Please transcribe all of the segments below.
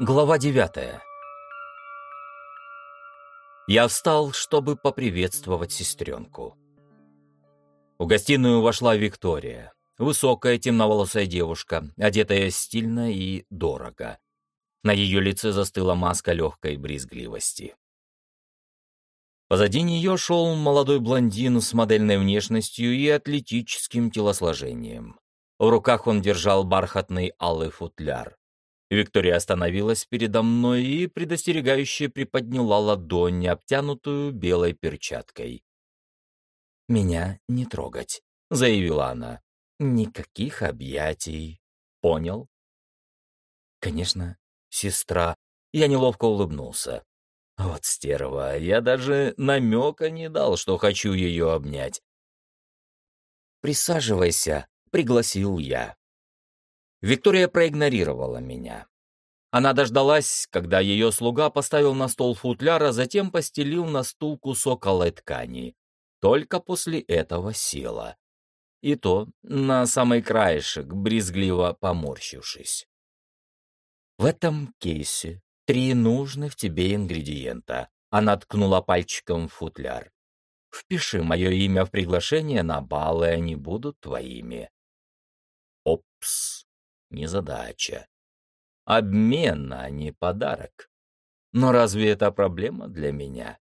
Глава девятая. Я встал, чтобы поприветствовать сестренку. В гостиную вошла Виктория. Высокая, темноволосая девушка, одетая стильно и дорого. На ее лице застыла маска легкой брезгливости. Позади нее шел молодой блондин с модельной внешностью и атлетическим телосложением. В руках он держал бархатный алый футляр. Виктория остановилась передо мной и предостерегающе приподняла ладонь, обтянутую белой перчаткой. «Меня не трогать», — заявила она. «Никаких объятий. Понял?» «Конечно, сестра». Я неловко улыбнулся. Вот стерва, я даже намека не дал, что хочу ее обнять. «Присаживайся», — пригласил я. Виктория проигнорировала меня. Она дождалась, когда ее слуга поставил на стол футляр, а затем постелил на стул кусок алой ткани. Только после этого села. И то на самый краешек, брезгливо поморщившись. В этом кейсе три нужных тебе ингредиента. Она ткнула пальчиком в футляр. Впиши мое имя в приглашение на бал, и они будут твоими. Опс незадача. Обмен, а не подарок. Но разве это проблема для меня?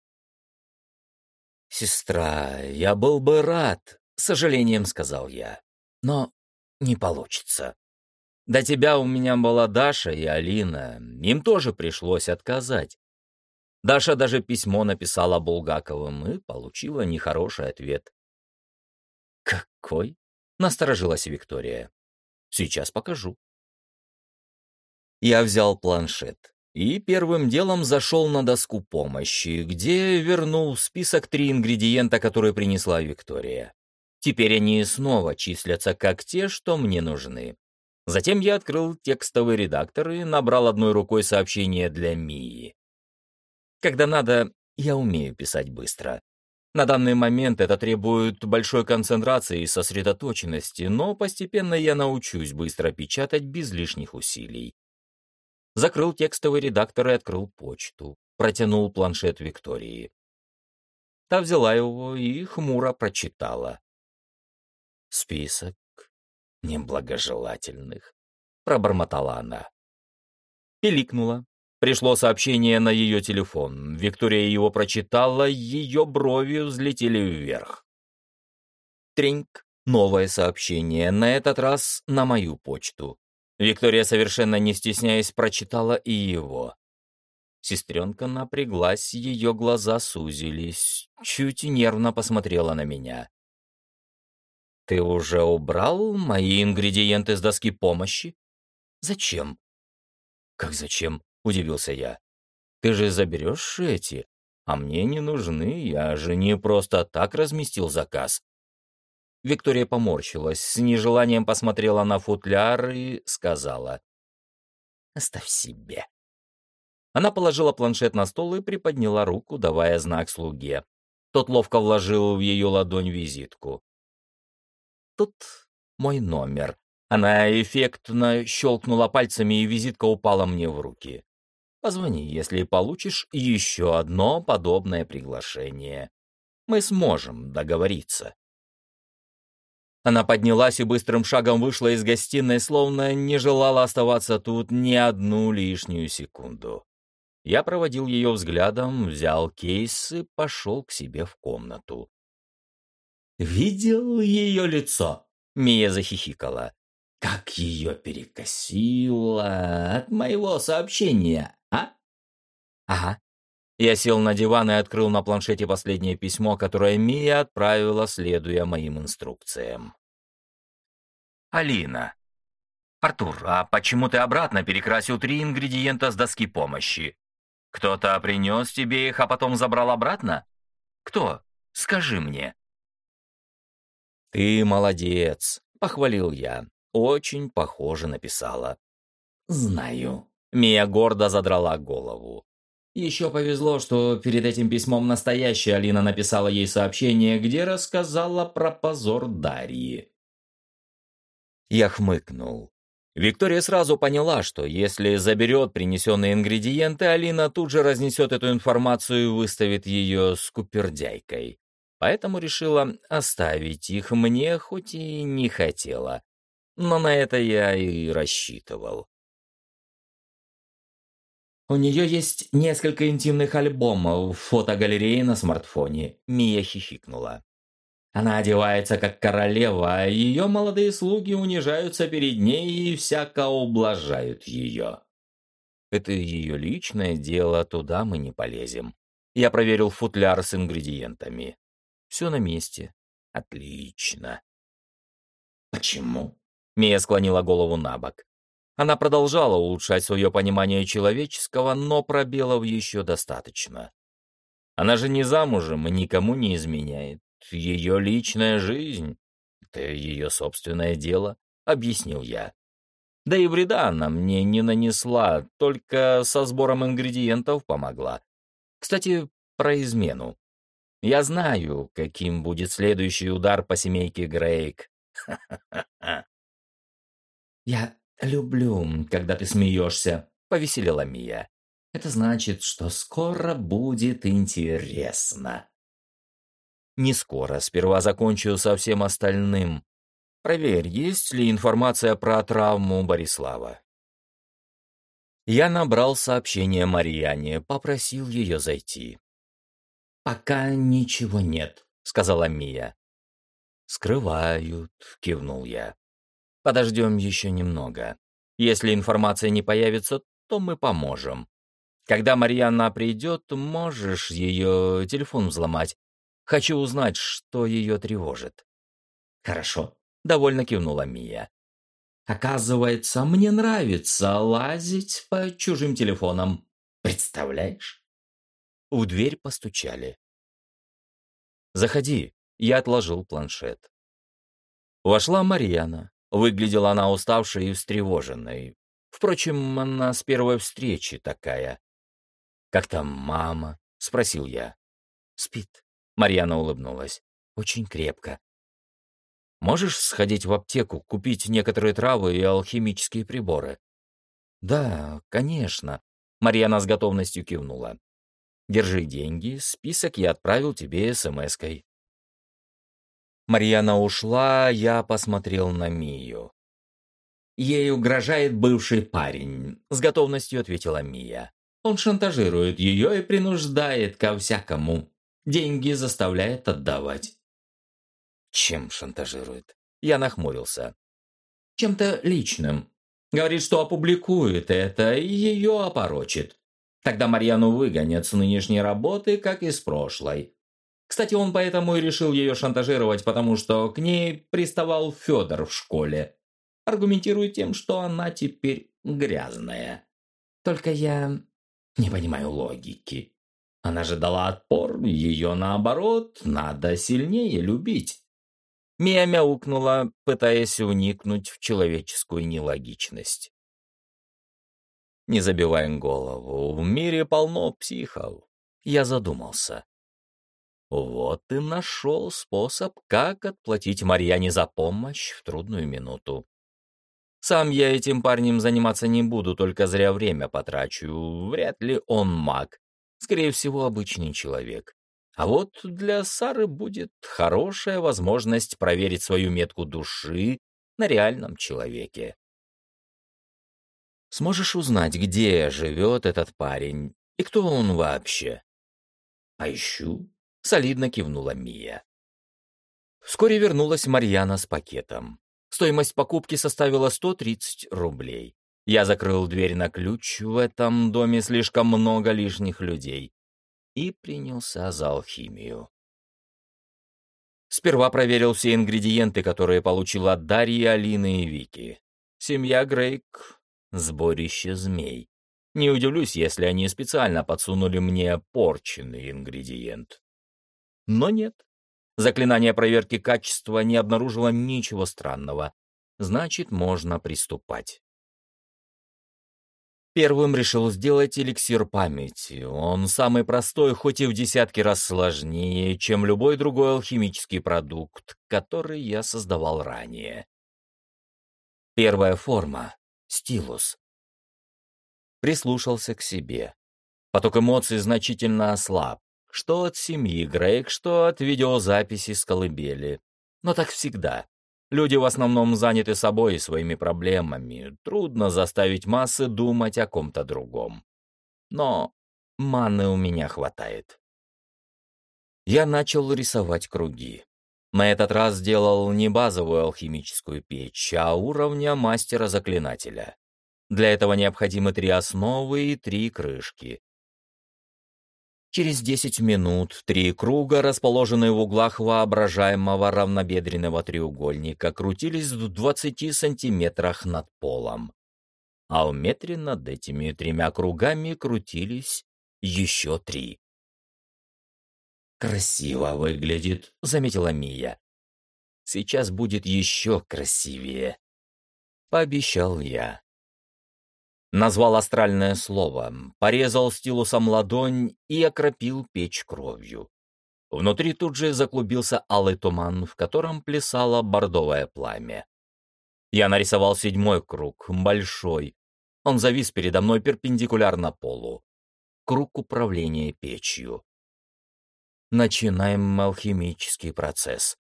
«Сестра, я был бы рад», — сожалением сказал я. «Но не получится. До тебя у меня была Даша и Алина. Им тоже пришлось отказать. Даша даже письмо написала Булгаковым и получила нехороший ответ. «Какой?» — насторожилась Виктория. Сейчас покажу. Я взял планшет и первым делом зашел на доску помощи, где вернул в список три ингредиента, которые принесла Виктория. Теперь они снова числятся как те, что мне нужны. Затем я открыл текстовый редактор и набрал одной рукой сообщение для Мии. Когда надо, я умею писать быстро. На данный момент это требует большой концентрации и сосредоточенности, но постепенно я научусь быстро печатать без лишних усилий. Закрыл текстовый редактор и открыл почту. Протянул планшет Виктории. Та взяла его и хмуро прочитала. «Список неблагожелательных», — пробормотала она. Пиликнула, Пришло сообщение на ее телефон. Виктория его прочитала, ее брови взлетели вверх. Треньк. Новое сообщение, на этот раз на мою почту. Виктория, совершенно не стесняясь, прочитала и его. Сестренка напряглась, ее глаза сузились, чуть нервно посмотрела на меня. «Ты уже убрал мои ингредиенты с доски помощи?» «Зачем?» «Как зачем? — удивился я. «Ты же заберешь эти, а мне не нужны, я же не просто так разместил заказ». Виктория поморщилась, с нежеланием посмотрела на футляр и сказала. «Оставь себе». Она положила планшет на стол и приподняла руку, давая знак слуге. Тот ловко вложил в ее ладонь визитку. «Тут мой номер». Она эффектно щелкнула пальцами, и визитка упала мне в руки. Позвони, если получишь еще одно подобное приглашение. Мы сможем договориться. Она поднялась и быстрым шагом вышла из гостиной, словно не желала оставаться тут ни одну лишнюю секунду. Я проводил ее взглядом, взял кейс и пошел к себе в комнату. «Видел ее лицо?» — Мия захихикала. «Как ее перекосило от моего сообщения!» «Ага». Я сел на диван и открыл на планшете последнее письмо, которое Мия отправила, следуя моим инструкциям. «Алина. Артур, а почему ты обратно перекрасил три ингредиента с доски помощи? Кто-то принес тебе их, а потом забрал обратно? Кто? Скажи мне». «Ты молодец», — похвалил я. Очень похоже написала. «Знаю». Мия гордо задрала голову. Еще повезло, что перед этим письмом настоящая Алина написала ей сообщение, где рассказала про позор Дарьи. Я хмыкнул. Виктория сразу поняла, что если заберет принесенные ингредиенты, Алина тут же разнесет эту информацию и выставит ее скупердяйкой. Поэтому решила оставить их мне, хоть и не хотела. Но на это я и рассчитывал. У нее есть несколько интимных альбомов, в фотогалерее на смартфоне. Мия хихикнула. Она одевается как королева, а ее молодые слуги унижаются перед ней и всяко ублажают ее. Это ее личное дело, туда мы не полезем. Я проверил футляр с ингредиентами. Все на месте. Отлично. Почему? Мия склонила голову на бок. Она продолжала улучшать свое понимание человеческого, но пробелов еще достаточно. Она же не замужем и никому не изменяет ее личная жизнь. Это ее собственное дело, объяснил я. Да и вреда она мне не нанесла, только со сбором ингредиентов помогла. Кстати, про измену. Я знаю, каким будет следующий удар по семейке Грейк. Я люблю, когда ты смеешься, повеселила Мия. Это значит, что скоро будет интересно. Не скоро, сперва закончу со всем остальным. Проверь, есть ли информация про травму Борислава. Я набрал сообщение Марьяне, попросил ее зайти. «Пока ничего нет», — сказала Мия. «Скрывают», — кивнул я. «Подождем еще немного. Если информация не появится, то мы поможем. Когда Марьяна придет, можешь ее телефон взломать, Хочу узнать, что ее тревожит». «Хорошо», — довольно кивнула Мия. «Оказывается, мне нравится лазить по чужим телефонам. Представляешь?» У дверь постучали. «Заходи», — я отложил планшет. Вошла Марьяна. Выглядела она уставшей и встревоженной. Впрочем, она с первой встречи такая. «Как там мама?» — спросил я. «Спит», Марьяна улыбнулась. «Очень крепко. Можешь сходить в аптеку, купить некоторые травы и алхимические приборы?» «Да, конечно», — Марьяна с готовностью кивнула. «Держи деньги, список я отправил тебе смс-кой». Марьяна ушла, я посмотрел на Мию. «Ей угрожает бывший парень», — с готовностью ответила Мия. «Он шантажирует ее и принуждает ко всякому. Деньги заставляет отдавать. Чем шантажирует? Я нахмурился. Чем-то личным. Говорит, что опубликует это и ее опорочит. Тогда Марьяну выгонят с нынешней работы, как и с прошлой. Кстати, он поэтому и решил ее шантажировать, потому что к ней приставал Федор в школе. Аргументирует тем, что она теперь грязная. Только я не понимаю логики. Она же дала отпор, ее наоборот, надо сильнее любить. Мия мяукнула, пытаясь уникнуть в человеческую нелогичность. Не забиваем голову, в мире полно психов. Я задумался. Вот и нашел способ, как отплатить Марьяне за помощь в трудную минуту. Сам я этим парнем заниматься не буду, только зря время потрачу. Вряд ли он маг. Скорее всего, обычный человек. А вот для Сары будет хорошая возможность проверить свою метку души на реальном человеке. Сможешь узнать, где живет этот парень и кто он вообще? Поищу, — солидно кивнула Мия. Вскоре вернулась Марьяна с пакетом. Стоимость покупки составила 130 рублей. Я закрыл дверь на ключ, в этом доме слишком много лишних людей, и принялся за алхимию. Сперва проверил все ингредиенты, которые получил от Дарьи, Алины и Вики. Семья Грейк — сборище змей. Не удивлюсь, если они специально подсунули мне порченный ингредиент. Но нет. Заклинание проверки качества не обнаружило ничего странного. Значит, можно приступать. Первым решил сделать эликсир памяти. Он самый простой, хоть и в десятки раз сложнее, чем любой другой алхимический продукт, который я создавал ранее. Первая форма Стилус. Прислушался к себе. Поток эмоций значительно ослаб. Что от семьи Грейк, что от видеозаписи с колыбели. Но так всегда. Люди в основном заняты собой и своими проблемами. Трудно заставить массы думать о ком-то другом. Но маны у меня хватает. Я начал рисовать круги. На этот раз сделал не базовую алхимическую печь, а уровня мастера-заклинателя. Для этого необходимы три основы и три крышки. Через 10 минут три круга, расположенные в углах воображаемого равнобедренного треугольника, крутились в 20 сантиметрах над полом. А в метре над этими тремя кругами крутились еще три. «Красиво выглядит», — заметила Мия. «Сейчас будет еще красивее», — пообещал я. Назвал астральное слово, порезал стилусом ладонь и окропил печь кровью. Внутри тут же заклубился алый туман, в котором плясало бордовое пламя. Я нарисовал седьмой круг, большой. Он завис передо мной перпендикулярно полу. Круг управления печью. Начинаем алхимический процесс.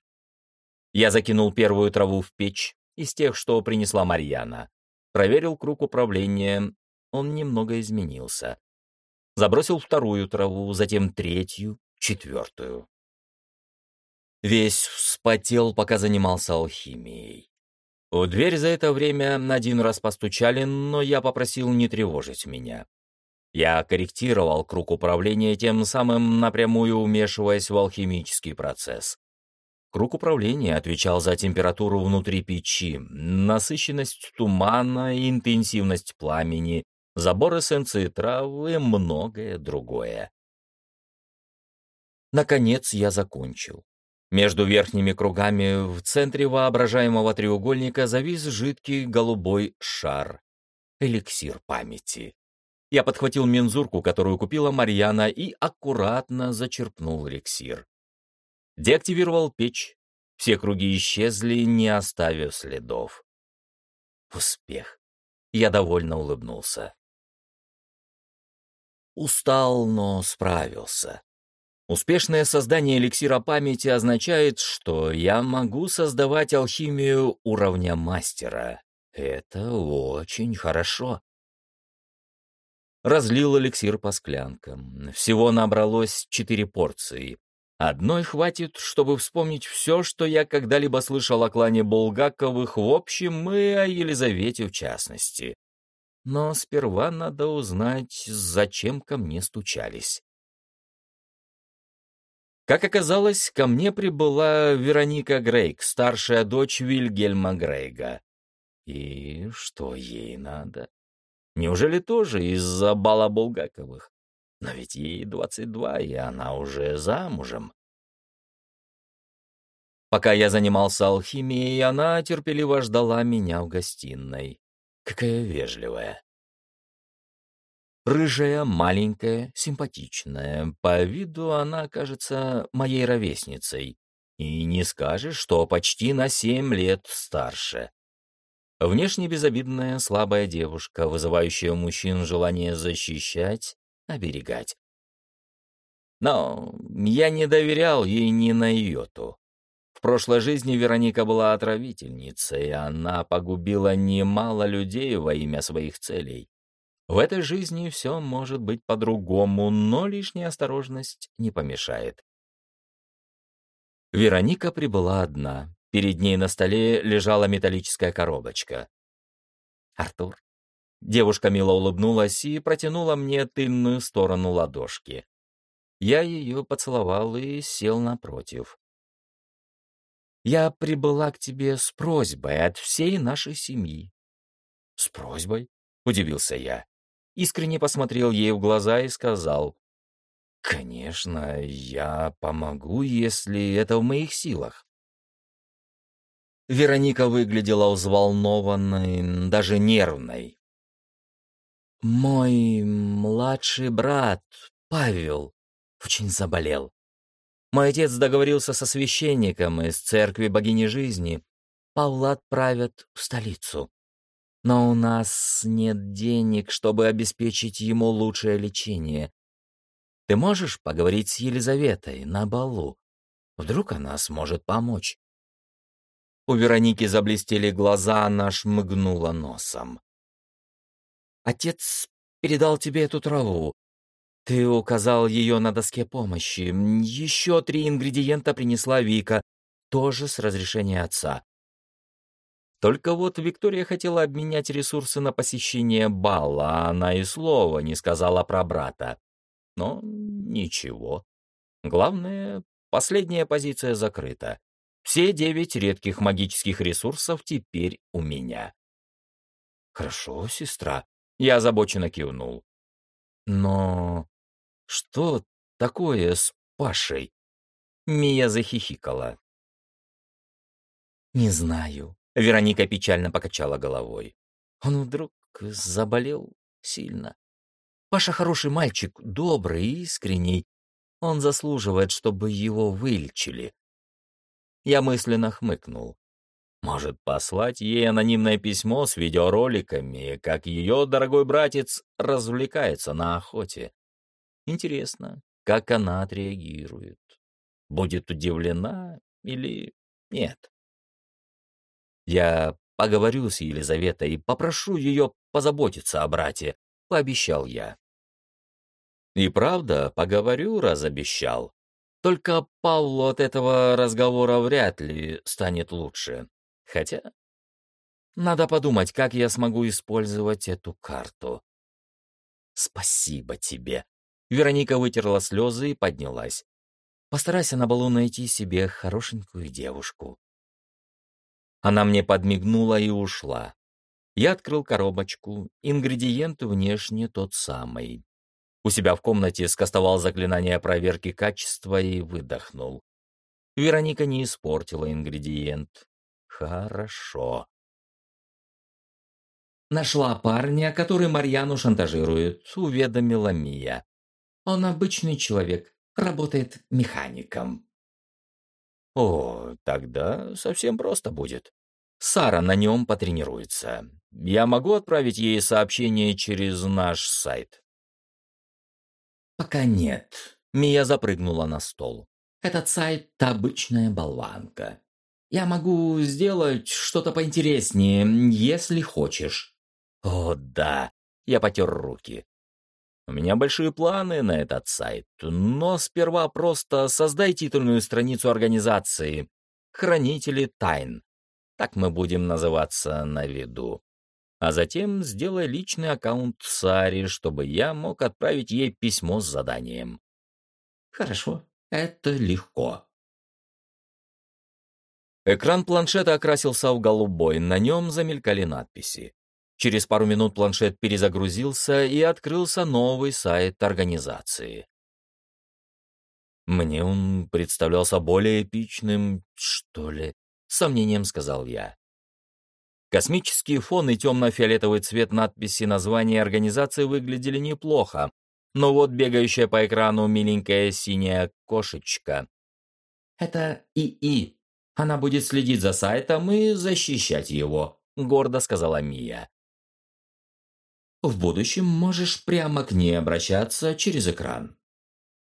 Я закинул первую траву в печь из тех, что принесла Марьяна. Проверил круг управления, он немного изменился. Забросил вторую траву, затем третью, четвертую. Весь вспотел, пока занимался алхимией. У дверь за это время один раз постучали, но я попросил не тревожить меня. Я корректировал круг управления, тем самым напрямую вмешиваясь в алхимический процесс. Круг управления отвечал за температуру внутри печи, насыщенность тумана, интенсивность пламени, забор эссенции травы и многое другое. Наконец я закончил. Между верхними кругами в центре воображаемого треугольника завис жидкий голубой шар. Эликсир памяти. Я подхватил мензурку, которую купила Марьяна, и аккуратно зачерпнул эликсир. Деактивировал печь. Все круги исчезли, не оставив следов. Успех. Я довольно улыбнулся. Устал, но справился. Успешное создание эликсира памяти означает, что я могу создавать алхимию уровня мастера. Это очень хорошо. Разлил эликсир по склянкам. Всего набралось четыре порции. Одной хватит, чтобы вспомнить все, что я когда-либо слышал о клане Булгаковых в общем и о Елизавете в частности. Но сперва надо узнать, зачем ко мне стучались. Как оказалось, ко мне прибыла Вероника Грейк, старшая дочь Вильгельма Грейга. И что ей надо? Неужели тоже из-за бала Булгаковых? Но ведь ей 22, и она уже замужем. Пока я занимался алхимией, она терпеливо ждала меня в гостиной. Какая вежливая. Рыжая, маленькая, симпатичная. По виду она кажется моей ровесницей. И не скажешь, что почти на семь лет старше. Внешне безобидная, слабая девушка, вызывающая у мужчин желание защищать, оберегать. Но я не доверял ей ни на йоту. В прошлой жизни Вероника была отравительницей, и она погубила немало людей во имя своих целей. В этой жизни все может быть по-другому, но лишняя осторожность не помешает. Вероника прибыла одна. Перед ней на столе лежала металлическая коробочка. «Артур, Девушка мило улыбнулась и протянула мне тыльную сторону ладошки. Я ее поцеловал и сел напротив. «Я прибыла к тебе с просьбой от всей нашей семьи». «С просьбой?» — удивился я. Искренне посмотрел ей в глаза и сказал. «Конечно, я помогу, если это в моих силах». Вероника выглядела взволнованной, даже нервной. Мой младший брат, Павел, очень заболел. Мой отец договорился со священником из церкви богини жизни. Павла отправят в столицу. Но у нас нет денег, чтобы обеспечить ему лучшее лечение. Ты можешь поговорить с Елизаветой на балу? Вдруг она сможет помочь?» У Вероники заблестели глаза, она шмыгнула носом. «Отец передал тебе эту траву. Ты указал ее на доске помощи. Еще три ингредиента принесла Вика, тоже с разрешения отца. Только вот Виктория хотела обменять ресурсы на посещение бала, а она и слова не сказала про брата. Но ничего. Главное, последняя позиция закрыта. Все девять редких магических ресурсов теперь у меня. Хорошо, сестра. Я озабоченно кивнул. Но что такое с Пашей? Мия захихикала. Не знаю. Вероника печально покачала головой. Он вдруг заболел сильно. Паша хороший мальчик, добрый и искренний. Он заслуживает, чтобы его вылечили. Я мысленно хмыкнул. Может, послать ей анонимное письмо с видеороликами, как ее дорогой братец развлекается на охоте. Интересно, как она отреагирует. Будет удивлена или нет? Я поговорю с Елизаветой и попрошу ее позаботиться о брате, пообещал я. И правда, поговорю, раз обещал. Только Павлу от этого разговора вряд ли станет лучше. Хотя надо подумать, как я смогу использовать эту карту. Спасибо тебе. Вероника вытерла слезы и поднялась. Постарайся на балу найти себе хорошенькую девушку. Она мне подмигнула и ушла. Я открыл коробочку, ингредиент внешне тот самый. У себя в комнате скостовал заклинание проверки качества и выдохнул. Вероника не испортила ингредиент. Хорошо. «Нашла парня, который Марьяну шантажирует», — уведомила Мия. «Он обычный человек, работает механиком». «О, тогда совсем просто будет. Сара на нем потренируется. Я могу отправить ей сообщение через наш сайт?» «Пока нет». Мия запрыгнула на стол. «Этот сайт — обычная болванка. Я могу сделать что-то поинтереснее, если хочешь». «О, да!» — я потер руки. «У меня большие планы на этот сайт, но сперва просто создай титульную страницу организации «Хранители тайн». Так мы будем называться на виду. А затем сделай личный аккаунт Сари, чтобы я мог отправить ей письмо с заданием». «Хорошо, это легко», Экран планшета окрасился в голубой, на нем замелькали надписи. Через пару минут планшет перезагрузился и открылся новый сайт организации. Мне он представлялся более эпичным, что ли, сомнением сказал я. Космический фон и темно-фиолетовый цвет надписи названия организации выглядели неплохо, но вот бегающая по экрану миленькая синяя кошечка. «Это ИИ», она будет следить за сайтом и защищать его», — гордо сказала Мия. «В будущем можешь прямо к ней обращаться через экран».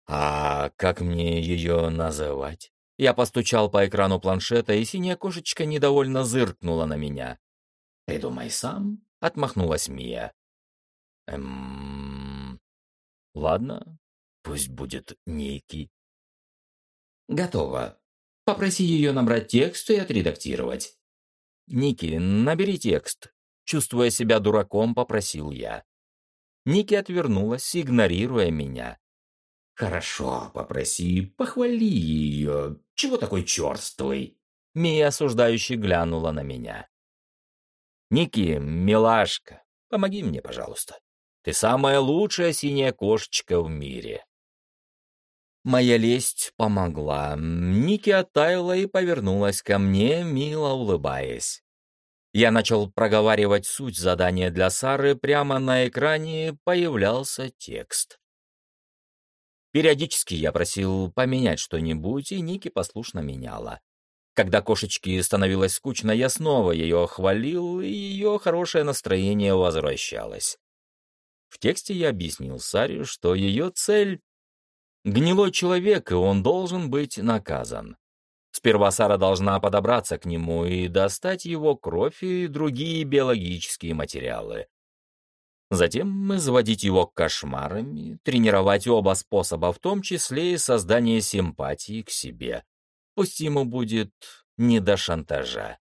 «А как мне ее называть?» Я постучал по экрану планшета, и синяя кошечка недовольно зыркнула на меня. «Придумай сам», — отмахнулась Мия. «Эм... Ладно, пусть будет некий». «Готово», Попроси ее набрать текст и отредактировать. «Ники, набери текст», — чувствуя себя дураком, попросил я. Ники отвернулась, игнорируя меня. «Хорошо, попроси, похвали ее. Чего такой черствый?» Мия осуждающе глянула на меня. «Ники, милашка, помоги мне, пожалуйста. Ты самая лучшая синяя кошечка в мире». Моя лесть помогла. Ники оттаяла и повернулась ко мне, мило улыбаясь. Я начал проговаривать суть задания для Сары, прямо на экране появлялся текст. Периодически я просил поменять что-нибудь, и Ники послушно меняла. Когда кошечке становилось скучно, я снова ее хвалил, и ее хорошее настроение возвращалось. В тексте я объяснил Саре, что ее цель — гнилой человек, и он должен быть наказан. Сперва Сара должна подобраться к нему и достать его кровь и другие биологические материалы. Затем заводить его кошмарами, тренировать оба способа, в том числе и создание симпатии к себе. Пусть ему будет не до шантажа.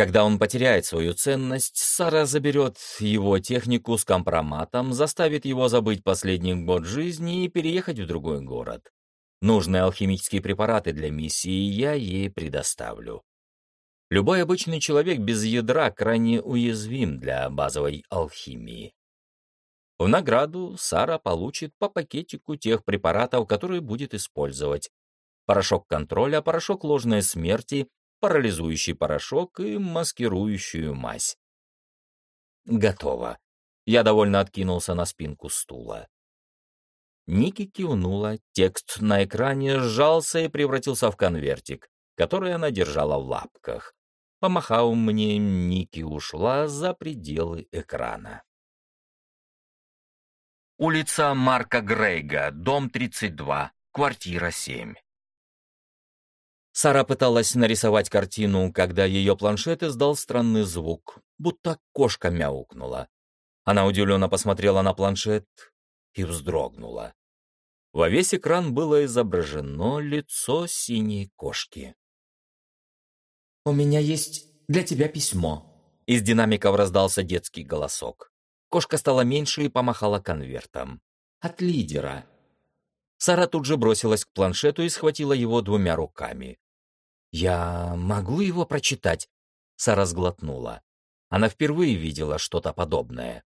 Когда он потеряет свою ценность, Сара заберет его технику с компроматом, заставит его забыть последний год жизни и переехать в другой город. Нужные алхимические препараты для миссии я ей предоставлю. Любой обычный человек без ядра крайне уязвим для базовой алхимии. В награду Сара получит по пакетику тех препаратов, которые будет использовать. Порошок контроля, порошок ложной смерти, парализующий порошок и маскирующую мазь. Готово. Я довольно откинулся на спинку стула. Ники кивнула, текст на экране сжался и превратился в конвертик, который она держала в лапках. Помахав мне, Ники ушла за пределы экрана. Улица Марка Грейга, дом 32, квартира 7. Сара пыталась нарисовать картину, когда ее планшет издал странный звук, будто кошка мяукнула. Она удивленно посмотрела на планшет и вздрогнула. Во весь экран было изображено лицо синей кошки. «У меня есть для тебя письмо». Из динамиков раздался детский голосок. Кошка стала меньше и помахала конвертом. «От лидера». Сара тут же бросилась к планшету и схватила его двумя руками. «Я могу его прочитать?» Сара сглотнула. Она впервые видела что-то подобное.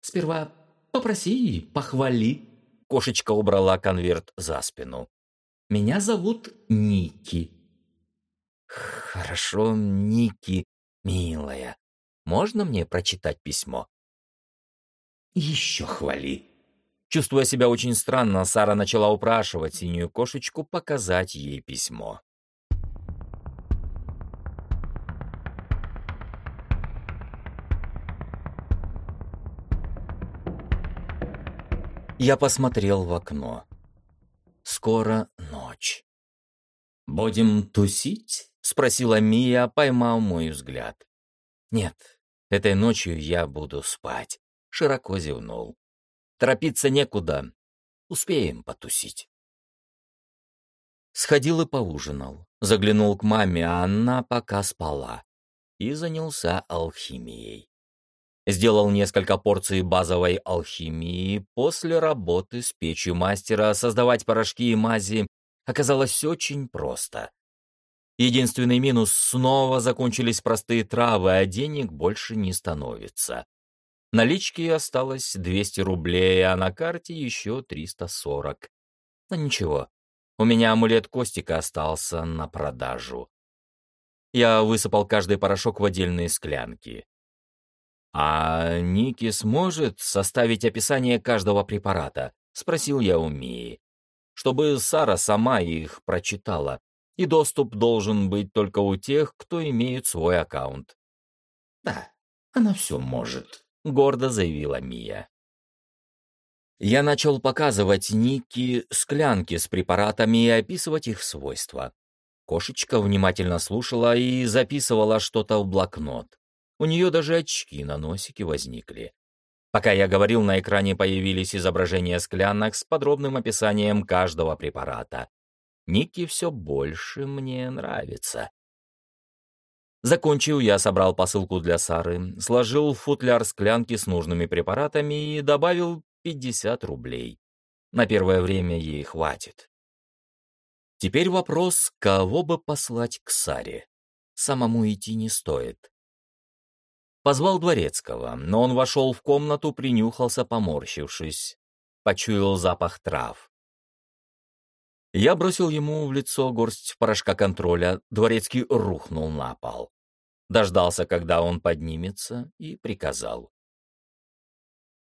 «Сперва попроси и похвали». Кошечка убрала конверт за спину. «Меня зовут Ники. «Хорошо, Ники, милая. Можно мне прочитать письмо?» «Еще хвали». Чувствуя себя очень странно, Сара начала упрашивать синюю кошечку показать ей письмо. Я посмотрел в окно. Скоро ночь. «Будем тусить?» — спросила Мия, поймав мой взгляд. «Нет, этой ночью я буду спать», — широко зевнул. «Торопиться некуда. Успеем потусить». Сходил и поужинал. Заглянул к маме, а она пока спала. И занялся алхимией. Сделал несколько порций базовой алхимии. После работы с печью мастера создавать порошки и мази оказалось очень просто. Единственный минус — снова закончились простые травы, а денег больше не становится. Налички осталось 200 рублей, а на карте еще 340. Но ничего, у меня амулет Костика остался на продажу. Я высыпал каждый порошок в отдельные склянки. «А Ники сможет составить описание каждого препарата?» — спросил я у Мии. «Чтобы Сара сама их прочитала и доступ должен быть только у тех, кто имеет свой аккаунт. «Да, она все может», — гордо заявила Мия. Я начал показывать Ники склянки с препаратами и описывать их свойства. Кошечка внимательно слушала и записывала что-то в блокнот. У нее даже очки на носике возникли. Пока я говорил, на экране появились изображения склянок с подробным описанием каждого препарата. Ники все больше мне нравится. Закончил я, собрал посылку для Сары, сложил футляр склянки с нужными препаратами и добавил 50 рублей. На первое время ей хватит. Теперь вопрос, кого бы послать к Саре. Самому идти не стоит. Позвал Дворецкого, но он вошел в комнату, принюхался, поморщившись. Почуял запах трав. Я бросил ему в лицо горсть порошка контроля, дворецкий рухнул на пол. Дождался, когда он поднимется, и приказал.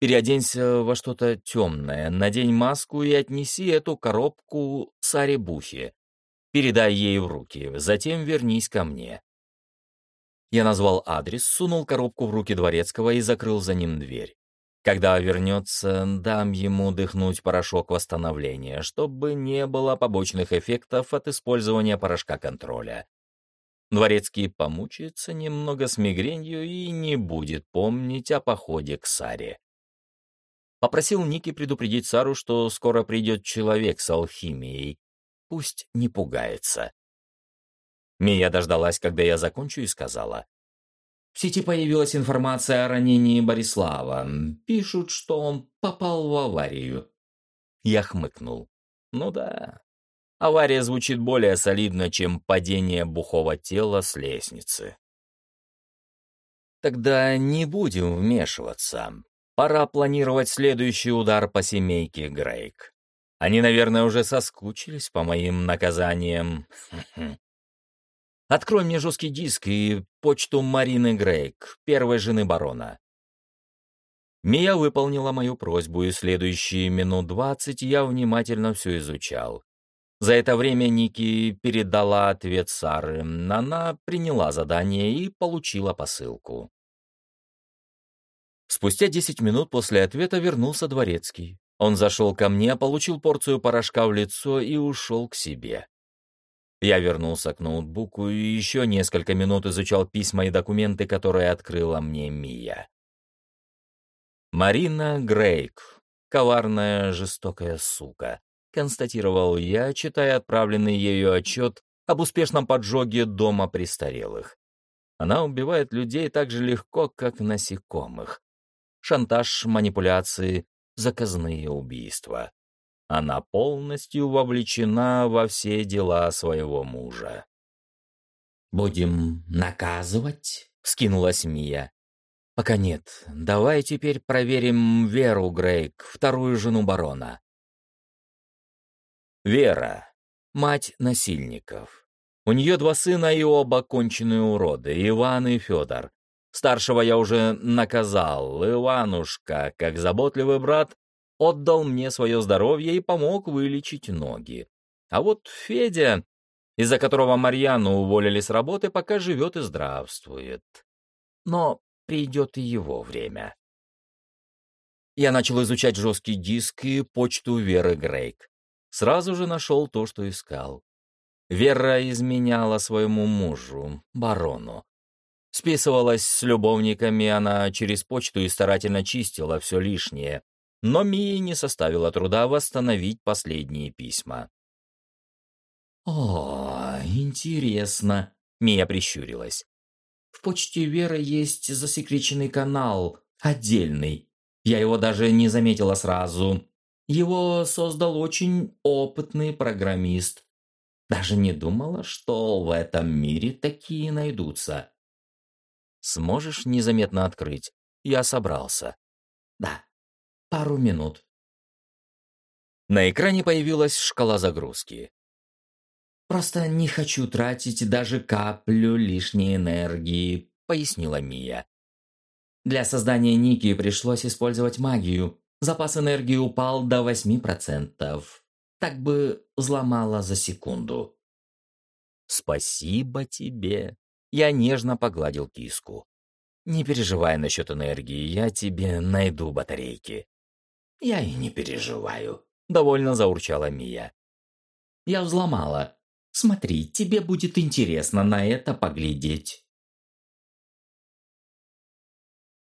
«Переоденься во что-то темное, надень маску и отнеси эту коробку Саре Бухе. Передай ей в руки, затем вернись ко мне». Я назвал адрес, сунул коробку в руки дворецкого и закрыл за ним дверь. Когда вернется, дам ему дыхнуть порошок восстановления, чтобы не было побочных эффектов от использования порошка контроля. Дворецкий помучается немного с мигренью и не будет помнить о походе к Саре. Попросил Ники предупредить Сару, что скоро придет человек с алхимией. Пусть не пугается. Мия дождалась, когда я закончу, и сказала. В сети появилась информация о ранении Борислава. Пишут, что он попал в аварию. Я хмыкнул. Ну да. Авария звучит более солидно, чем падение бухого тела с лестницы. Тогда не будем вмешиваться. Пора планировать следующий удар по семейке Грейк. Они, наверное, уже соскучились по моим наказаниям. Открой мне жесткий диск и почту Марины Грейк, первой жены барона. Мия выполнила мою просьбу, и следующие минут двадцать я внимательно все изучал. За это время Ники передала ответ Сары, она приняла задание и получила посылку. Спустя десять минут после ответа вернулся Дворецкий. Он зашел ко мне, получил порцию порошка в лицо и ушел к себе. Я вернулся к ноутбуку и еще несколько минут изучал письма и документы, которые открыла мне Мия. «Марина Грейк. Коварная, жестокая сука», — констатировал я, читая отправленный ею отчет об успешном поджоге дома престарелых. Она убивает людей так же легко, как насекомых. Шантаж, манипуляции, заказные убийства. Она полностью вовлечена во все дела своего мужа. «Будем наказывать?» — скинулась Мия. «Пока нет. Давай теперь проверим Веру Грейк, вторую жену барона». Вера. Мать насильников. У нее два сына и оба конченые уроды, Иван и Федор. Старшего я уже наказал. Иванушка, как заботливый брат, отдал мне свое здоровье и помог вылечить ноги. А вот Федя, из-за которого Марьяну уволили с работы, пока живет и здравствует. Но придет и его время. Я начал изучать жесткий диск и почту Веры Грейк. Сразу же нашел то, что искал. Вера изменяла своему мужу, барону. Списывалась с любовниками она через почту и старательно чистила все лишнее, но Мии не составило труда восстановить последние письма. «О, интересно», — Мия прищурилась. «В почте Веры есть засекреченный канал, отдельный. Я его даже не заметила сразу. Его создал очень опытный программист. Даже не думала, что в этом мире такие найдутся». «Сможешь незаметно открыть? Я собрался». «Да, пару минут. На экране появилась шкала загрузки. «Просто не хочу тратить даже каплю лишней энергии», — пояснила Мия. «Для создания Ники пришлось использовать магию. Запас энергии упал до 8%. Так бы взломала за секунду». «Спасибо тебе!» Я нежно погладил киску. «Не переживай насчет энергии, я тебе найду батарейки». «Я и не переживаю», — довольно заурчала Мия. «Я взломала. Смотри, тебе будет интересно на это поглядеть».